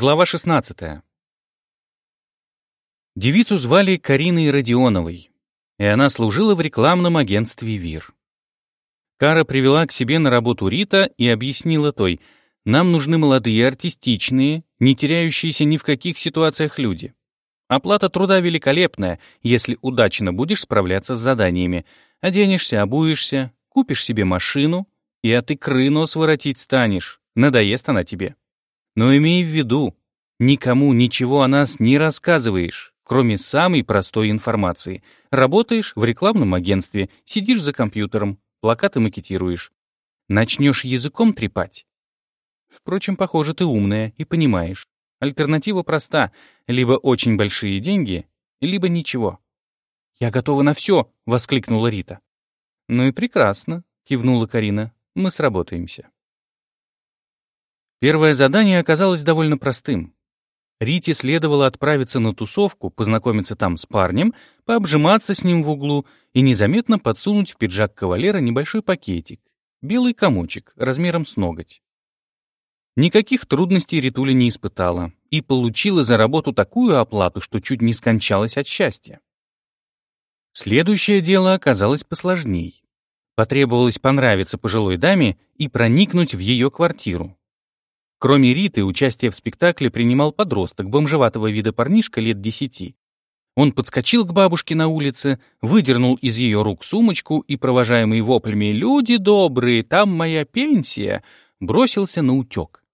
Глава 16. Девицу звали Кариной Родионовой, и она служила в рекламном агентстве «Вир». Кара привела к себе на работу Рита и объяснила той, нам нужны молодые, артистичные, не теряющиеся ни в каких ситуациях люди. Оплата труда великолепная, если удачно будешь справляться с заданиями. Оденешься, обуешься, купишь себе машину, и от икры нос воротить станешь. Надоест она тебе. Но имей в виду, никому ничего о нас не рассказываешь, кроме самой простой информации. Работаешь в рекламном агентстве, сидишь за компьютером, плакаты макетируешь. Начнешь языком трепать. Впрочем, похоже, ты умная и понимаешь. Альтернатива проста — либо очень большие деньги, либо ничего. «Я готова на все!» — воскликнула Рита. «Ну и прекрасно», — кивнула Карина. «Мы сработаемся». Первое задание оказалось довольно простым. Рите следовало отправиться на тусовку, познакомиться там с парнем, пообжиматься с ним в углу и незаметно подсунуть в пиджак кавалера небольшой пакетик, белый комочек размером с ноготь. Никаких трудностей Ритуля не испытала и получила за работу такую оплату, что чуть не скончалась от счастья. Следующее дело оказалось посложней. Потребовалось понравиться пожилой даме и проникнуть в ее квартиру. Кроме Риты, участие в спектакле принимал подросток, бомжеватого вида парнишка лет десяти. Он подскочил к бабушке на улице, выдернул из ее рук сумочку и, провожаемый воплями «Люди добрые, там моя пенсия!» бросился на утек.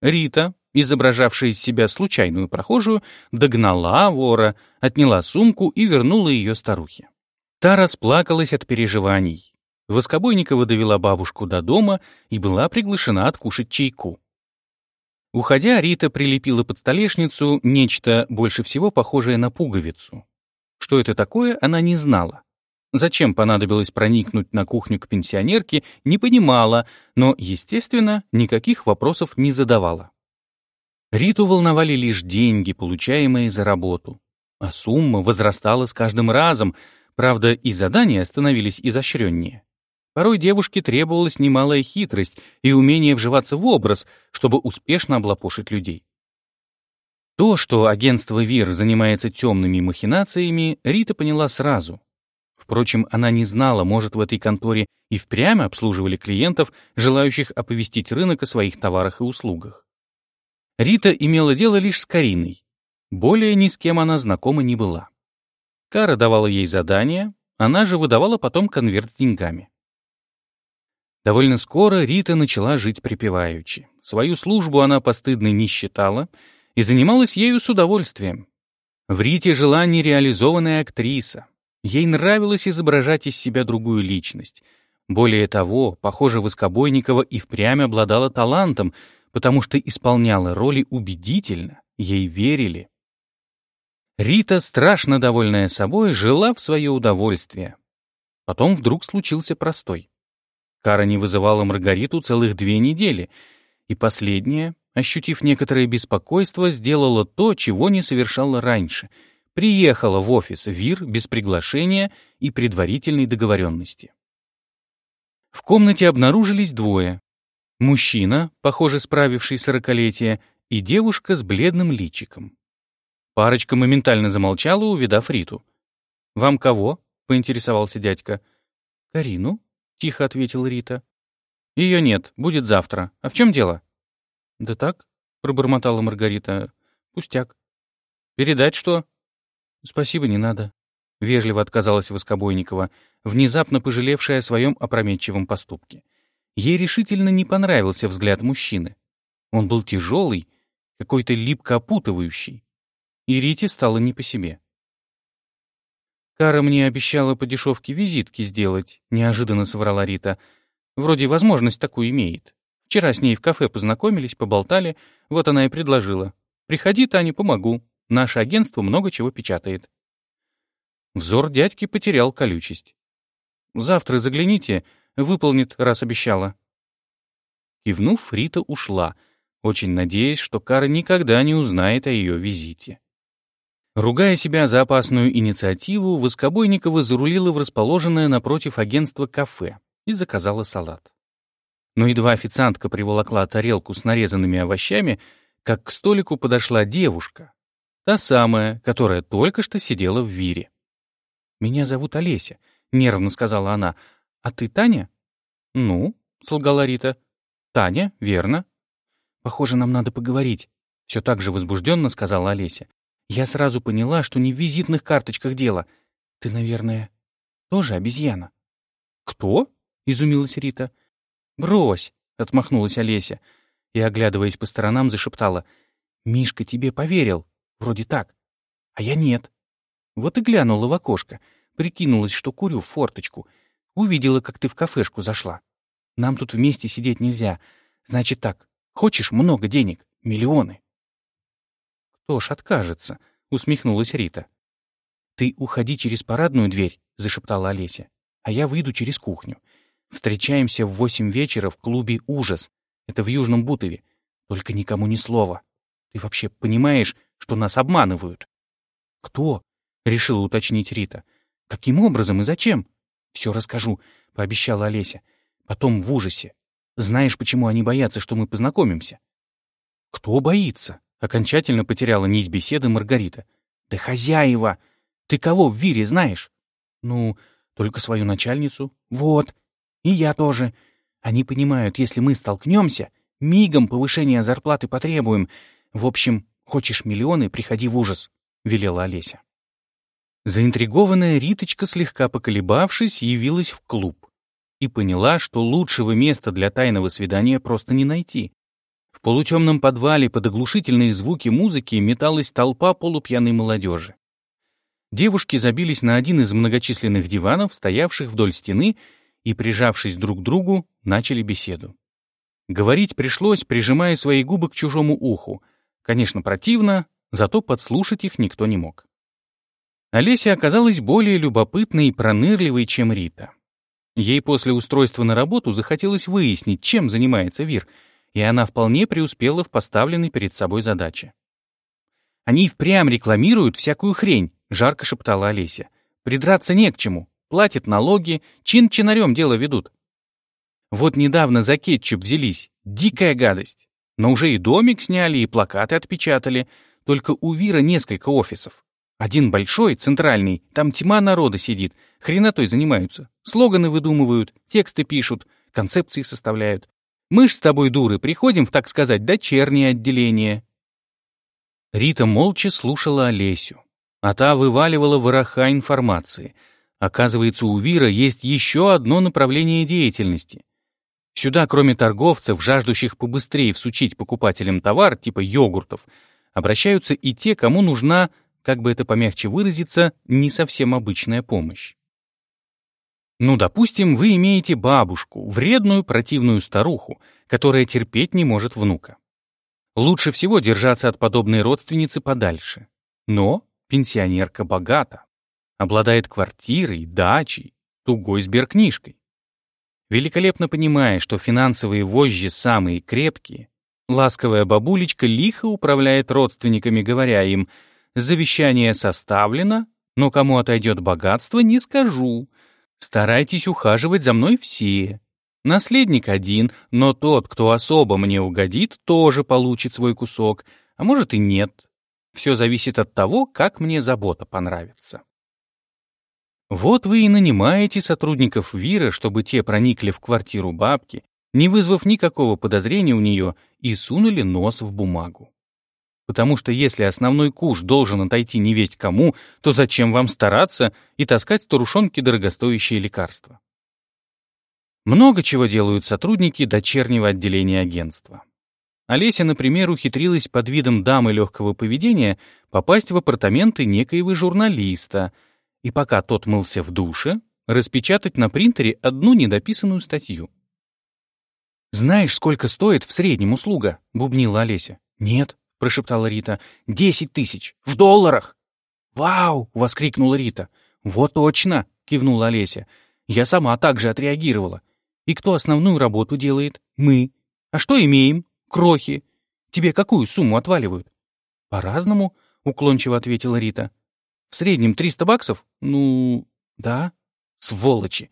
Рита, изображавшая из себя случайную прохожую, догнала вора, отняла сумку и вернула ее старухе. Та расплакалась от переживаний. Воскобойникова довела бабушку до дома и была приглашена откушать чайку. Уходя, Рита прилепила под столешницу нечто больше всего похожее на пуговицу. Что это такое, она не знала. Зачем понадобилось проникнуть на кухню к пенсионерке, не понимала, но, естественно, никаких вопросов не задавала. Риту волновали лишь деньги, получаемые за работу. А сумма возрастала с каждым разом, правда, и задания становились изощреннее. Порой девушке требовалась немалая хитрость и умение вживаться в образ, чтобы успешно облапошить людей. То, что агентство ВИР занимается темными махинациями, Рита поняла сразу. Впрочем, она не знала, может, в этой конторе и впрямь обслуживали клиентов, желающих оповестить рынок о своих товарах и услугах. Рита имела дело лишь с Кариной. Более ни с кем она знакома не была. Кара давала ей задания, она же выдавала потом конверт с деньгами. Довольно скоро Рита начала жить припеваючи. Свою службу она постыдной не считала и занималась ею с удовольствием. В Рите жила нереализованная актриса. Ей нравилось изображать из себя другую личность. Более того, похоже, Воскобойникова и впрямь обладала талантом, потому что исполняла роли убедительно, ей верили. Рита, страшно довольная собой, жила в свое удовольствие. Потом вдруг случился простой. Кара не вызывала Маргариту целых две недели, и последняя, ощутив некоторое беспокойство, сделала то, чего не совершала раньше. Приехала в офис ВИР без приглашения и предварительной договоренности. В комнате обнаружились двое. Мужчина, похоже, справивший сорокалетие, и девушка с бледным личиком. Парочка моментально замолчала, увидав Риту. «Вам кого?» — поинтересовался дядька. «Карину», тихо ответила Рита. Ее нет, будет завтра. А в чем дело? Да так, пробормотала Маргарита. Пустяк. Передать что? Спасибо, не надо. Вежливо отказалась Воскобойникова, внезапно пожалевшая о своем опрометчивом поступке. Ей решительно не понравился взгляд мужчины. Он был тяжелый, какой-то липко опутывающий. И Рите стало не по себе. «Кара мне обещала по дешевке визитки сделать», — неожиданно соврала Рита. «Вроде возможность такую имеет. Вчера с ней в кафе познакомились, поболтали, вот она и предложила. Приходи, Таня, помогу. Наше агентство много чего печатает». Взор дядьки потерял колючесть. «Завтра загляните, выполнит, раз обещала». Кивнув, Рита ушла, очень надеясь, что Кара никогда не узнает о ее визите. Ругая себя за опасную инициативу, Воскобойникова зарулила в расположенное напротив агентства кафе и заказала салат. Но едва официантка приволокла тарелку с нарезанными овощами, как к столику подошла девушка, та самая, которая только что сидела в вире. «Меня зовут Олеся», — нервно сказала она. «А ты Таня?» «Ну», — солгала Рита. «Таня, верно». «Похоже, нам надо поговорить», — все так же возбужденно сказала Олеся. «Я сразу поняла, что не в визитных карточках дело. Ты, наверное, тоже обезьяна?» «Кто?» — изумилась Рита. «Брось», — отмахнулась Олеся и, оглядываясь по сторонам, зашептала. «Мишка тебе поверил. Вроде так. А я нет». Вот и глянула в окошко, прикинулась, что курю в форточку. Увидела, как ты в кафешку зашла. Нам тут вместе сидеть нельзя. Значит так, хочешь много денег? Миллионы. Кто ж откажется? Усмехнулась Рита. Ты уходи через парадную дверь, зашептала Олеся. А я выйду через кухню. Встречаемся в восемь вечера в клубе «Ужас». Это в Южном Бутове. Только никому ни слова. Ты вообще понимаешь, что нас обманывают? Кто? — решила уточнить Рита. «Каким образом и зачем?» «Все расскажу», — пообещала Олеся. «Потом в ужасе. Знаешь, почему они боятся, что мы познакомимся?» «Кто боится?» — окончательно потеряла нить беседы Маргарита. «Да хозяева! Ты кого в Вире знаешь?» «Ну, только свою начальницу». «Вот. И я тоже. Они понимают, если мы столкнемся, мигом повышение зарплаты потребуем. В общем, хочешь миллионы, приходи в ужас», — велела Олеся. Заинтригованная Риточка, слегка поколебавшись, явилась в клуб и поняла, что лучшего места для тайного свидания просто не найти. В полутемном подвале под оглушительные звуки музыки металась толпа полупьяной молодежи. Девушки забились на один из многочисленных диванов, стоявших вдоль стены, и, прижавшись друг к другу, начали беседу. Говорить пришлось, прижимая свои губы к чужому уху. Конечно, противно, зато подслушать их никто не мог. Олеся оказалась более любопытной и пронырливой, чем Рита. Ей после устройства на работу захотелось выяснить, чем занимается Вир, и она вполне преуспела в поставленной перед собой задаче. «Они впрямь рекламируют всякую хрень», — жарко шептала Олеся. «Придраться не к чему. Платят налоги, чин-чинарем дело ведут. Вот недавно за кетчуп взялись. Дикая гадость. Но уже и домик сняли, и плакаты отпечатали. Только у Вира несколько офисов. Один большой, центральный, там тьма народа сидит, хренотой занимаются. Слоганы выдумывают, тексты пишут, концепции составляют. Мы ж с тобой, дуры, приходим в, так сказать, дочернее отделение. Рита молча слушала Олесю, а та вываливала вороха информации. Оказывается, у Вира есть еще одно направление деятельности. Сюда, кроме торговцев, жаждущих побыстрее всучить покупателям товар, типа йогуртов, обращаются и те, кому нужна как бы это помягче выразиться, не совсем обычная помощь. Ну, допустим, вы имеете бабушку, вредную противную старуху, которая терпеть не может внука. Лучше всего держаться от подобной родственницы подальше. Но пенсионерка богата, обладает квартирой, дачей, тугой сберкнижкой. Великолепно понимая, что финансовые вожжи самые крепкие, ласковая бабулечка лихо управляет родственниками, говоря им — Завещание составлено, но кому отойдет богатство, не скажу. Старайтесь ухаживать за мной все. Наследник один, но тот, кто особо мне угодит, тоже получит свой кусок, а может и нет. Все зависит от того, как мне забота понравится. Вот вы и нанимаете сотрудников Вира, чтобы те проникли в квартиру бабки, не вызвав никакого подозрения у нее, и сунули нос в бумагу. Потому что если основной куш должен отойти не весть кому, то зачем вам стараться и таскать старушонки дорогостоящие лекарства? Много чего делают сотрудники дочернего отделения агентства. Олеся, например, ухитрилась под видом дамы легкого поведения попасть в апартаменты некоего журналиста, и пока тот мылся в душе, распечатать на принтере одну недописанную статью. «Знаешь, сколько стоит в среднем услуга?» — бубнила Олеся. «Нет», — прошептала Рита. «Десять тысяч! В долларах!» «Вау!» — воскликнула Рита. «Вот точно!» — кивнула Олеся. «Я сама так же отреагировала. И кто основную работу делает? Мы. А что имеем? Крохи. Тебе какую сумму отваливают?» «По-разному», — уклончиво ответила Рита. «В среднем триста баксов? Ну, да. Сволочи.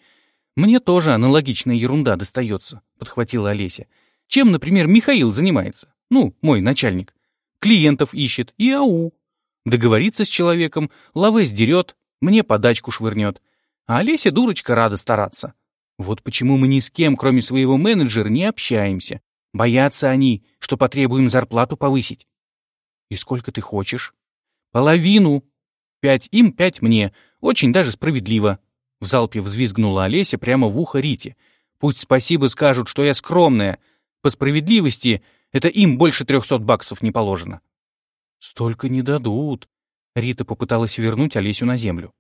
Мне тоже аналогичная ерунда достается», — подхватила Олеся. «Чем, например, Михаил занимается? Ну, мой начальник. Клиентов ищет и ау. Договорится с человеком, лаве сдерет, мне подачку швырнет. А Олеся дурочка рада стараться. Вот почему мы ни с кем, кроме своего менеджера, не общаемся. Боятся они, что потребуем зарплату повысить. И сколько ты хочешь? Половину. Пять им, пять мне. Очень даже справедливо. В залпе взвизгнула Олеся прямо в ухо Рите. Пусть спасибо скажут, что я скромная. По справедливости, это им больше трехсот баксов не положено. Столько не дадут. Рита попыталась вернуть Олесю на землю.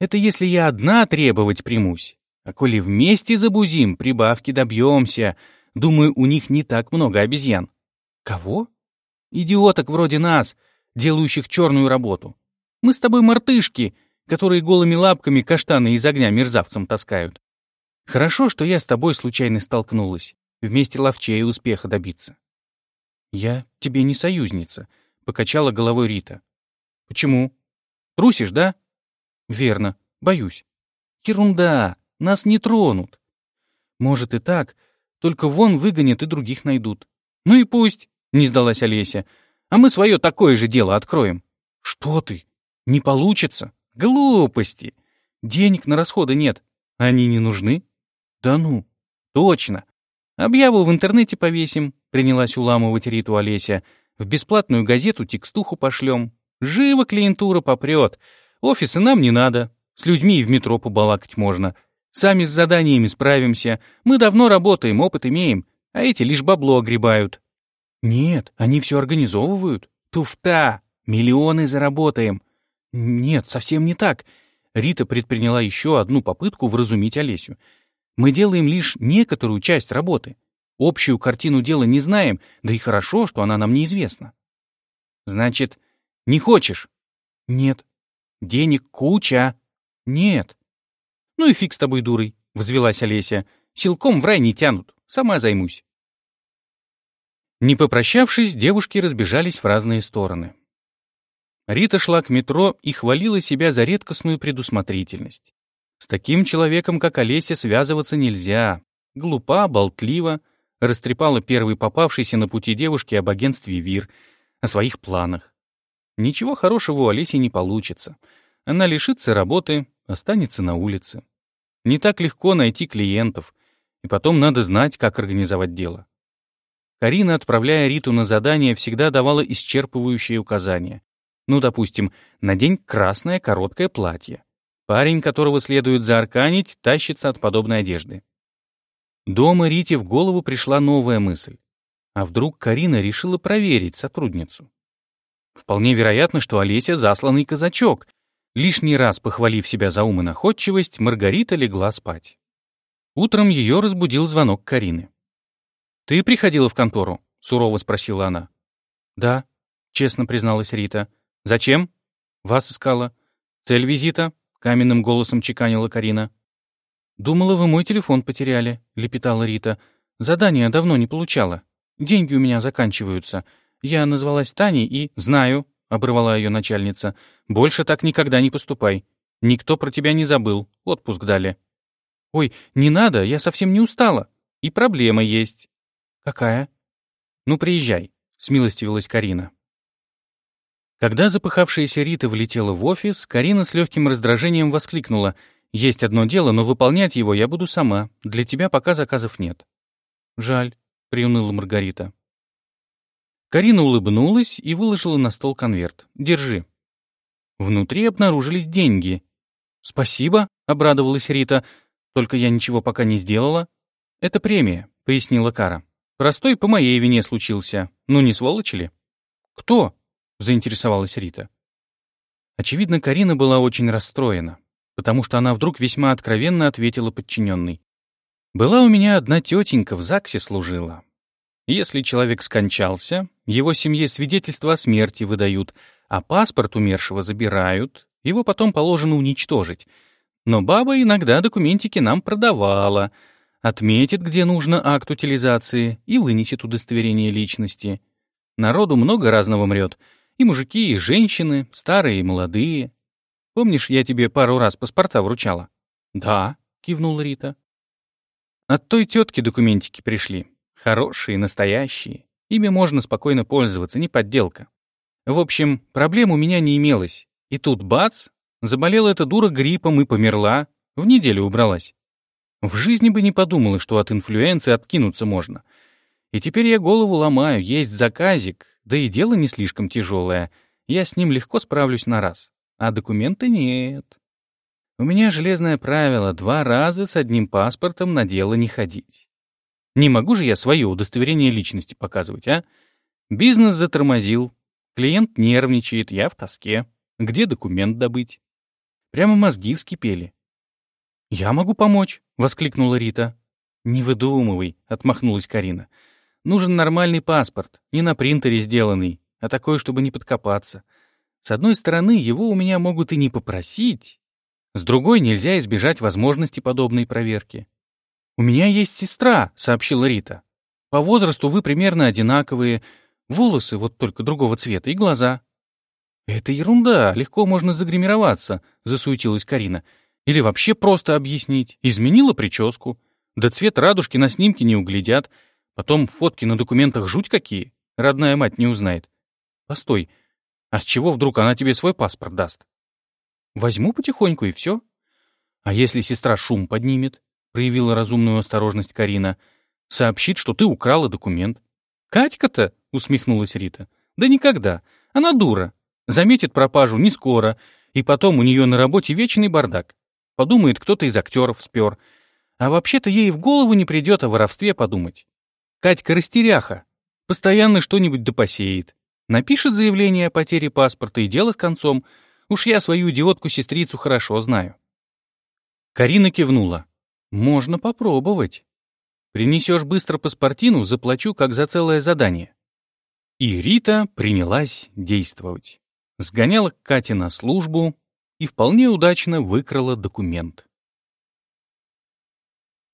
Это если я одна требовать примусь. А коли вместе забузим, прибавки добьемся. Думаю, у них не так много обезьян. Кого? Идиоток вроде нас, делающих черную работу. Мы с тобой мартышки, которые голыми лапками каштаны из огня мерзавцам таскают. Хорошо, что я с тобой случайно столкнулась. Вместе ловчее успеха добиться. Я тебе не союзница, — покачала головой Рита. Почему? Трусишь, да? Верно, боюсь. Ерунда, нас не тронут. Может и так, только вон выгонят и других найдут. Ну и пусть, не сдалась Олеся. А мы свое такое же дело откроем. Что ты? Не получится. Глупости. Денег на расходы нет. Они не нужны? Да ну, точно. Объяву в интернете повесим, принялась уламывать Риту Олеся. В бесплатную газету текстуху пошлем. Живо клиентура попрет. Офисы нам не надо. С людьми и в метро побалакать можно. Сами с заданиями справимся. Мы давно работаем, опыт имеем. А эти лишь бабло огребают. Нет, они все организовывают. Туфта! Миллионы заработаем. Нет, совсем не так. Рита предприняла еще одну попытку вразумить Олесю. Мы делаем лишь некоторую часть работы. Общую картину дела не знаем, да и хорошо, что она нам неизвестна. Значит, не хочешь? Нет. Денег куча. Нет. Ну и фиг с тобой, дурой, взвелась Олеся. Силком в рай не тянут. Сама займусь. Не попрощавшись, девушки разбежались в разные стороны. Рита шла к метро и хвалила себя за редкостную предусмотрительность. С таким человеком, как Олеся, связываться нельзя. Глупа, болтлива, растрепала первый попавшийся на пути девушки об агентстве ВИР, о своих планах. Ничего хорошего у Олеси не получится. Она лишится работы, останется на улице. Не так легко найти клиентов, и потом надо знать, как организовать дело. Карина, отправляя Риту на задание, всегда давала исчерпывающие указания. Ну, допустим, надень красное короткое платье. Парень, которого следует заарканить, тащится от подобной одежды. Дома Рите в голову пришла новая мысль. А вдруг Карина решила проверить сотрудницу? Вполне вероятно, что Олеся засланный казачок. Лишний раз похвалив себя за ум и находчивость, Маргарита легла спать. Утром ее разбудил звонок Карины. «Ты приходила в контору?» — сурово спросила она. «Да», — честно призналась Рита. «Зачем?» «Вас искала». «Цель визита?» — каменным голосом чеканила Карина. «Думала, вы мой телефон потеряли», — лепетала Рита. «Задание давно не получала. Деньги у меня заканчиваются. Я назвалась Таней и...» «Знаю», — обрывала ее начальница. «Больше так никогда не поступай. Никто про тебя не забыл. Отпуск дали». «Ой, не надо, я совсем не устала. И проблема есть». «Какая?» «Ну, приезжай», — смилостивилась Карина. Когда запыхавшаяся Рита влетела в офис, Карина с легким раздражением воскликнула. «Есть одно дело, но выполнять его я буду сама. Для тебя пока заказов нет». «Жаль», — приуныла Маргарита. Карина улыбнулась и выложила на стол конверт. «Держи». Внутри обнаружились деньги. «Спасибо», — обрадовалась Рита. «Только я ничего пока не сделала». «Это премия», — пояснила Кара. Простой по моей вине случился. Ну не сволочь ли? Кто? Заинтересовалась Рита. Очевидно, Карина была очень расстроена, потому что она вдруг весьма откровенно ответила подчиненной. «Была у меня одна тетенька, в ЗАГСе служила. Если человек скончался, его семье свидетельство о смерти выдают, а паспорт умершего забирают, его потом положено уничтожить. Но баба иногда документики нам продавала — отметит, где нужно акт утилизации, и вынесет удостоверение личности. Народу много разного мрет. И мужики, и женщины, старые и молодые. Помнишь, я тебе пару раз паспорта вручала? Да, кивнула Рита. От той тетки документики пришли. Хорошие, настоящие. Ими можно спокойно пользоваться, не подделка. В общем, проблем у меня не имелось. И тут бац, заболела эта дура гриппом и померла. В неделю убралась. В жизни бы не подумала, что от инфлюенции откинуться можно. И теперь я голову ломаю, есть заказик, да и дело не слишком тяжелое. Я с ним легко справлюсь на раз. А документы нет. У меня железное правило — два раза с одним паспортом на дело не ходить. Не могу же я свое удостоверение личности показывать, а? Бизнес затормозил, клиент нервничает, я в тоске. Где документ добыть? Прямо мозги вскипели. «Я могу помочь», — воскликнула Рита. «Не выдумывай», — отмахнулась Карина. «Нужен нормальный паспорт, не на принтере сделанный, а такой, чтобы не подкопаться. С одной стороны, его у меня могут и не попросить, с другой, нельзя избежать возможности подобной проверки. «У меня есть сестра», — сообщила Рита. «По возрасту вы примерно одинаковые, волосы вот только другого цвета и глаза». «Это ерунда, легко можно загримироваться», — засуетилась Карина. «Или вообще просто объяснить. Изменила прическу. Да цвет радужки на снимке не углядят. Потом фотки на документах жуть какие. Родная мать не узнает. Постой, а с чего вдруг она тебе свой паспорт даст?» «Возьму потихоньку, и все». «А если сестра шум поднимет?» — проявила разумную осторожность Карина. «Сообщит, что ты украла документ». «Катька-то?» — усмехнулась Рита. «Да никогда. Она дура. Заметит пропажу не скоро, и потом у нее на работе вечный бардак. Подумает, кто-то из актеров спер. А вообще-то ей в голову не придет о воровстве подумать. Катька растеряха. Постоянно что-нибудь допосеет. Напишет заявление о потере паспорта и дело с концом. Уж я свою идиотку-сестрицу хорошо знаю. Карина кивнула. Можно попробовать. Принесешь быстро паспортину, заплачу, как за целое задание. И Рита принялась действовать сгоняла к Кате на службу и вполне удачно выкрала документ.